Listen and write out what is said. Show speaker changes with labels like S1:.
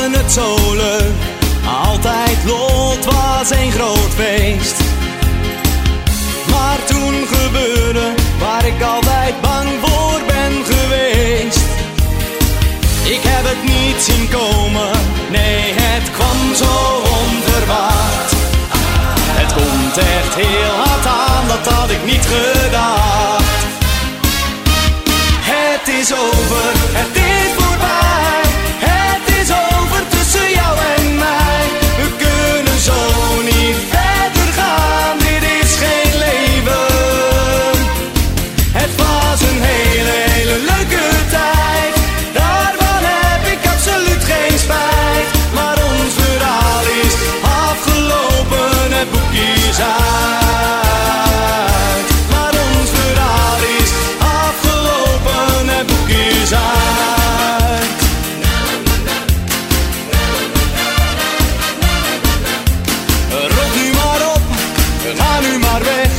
S1: altijd zo leuk. Altijd lot was een groot feest. Maar toen gebeurde waar ik altijd bang voor ben geweest. Ik heb het niet zien komen, nee, het kwam zo onverwacht. Het komt echt heel hard aan, dat had ik niet gedacht. Het is over all'allumarme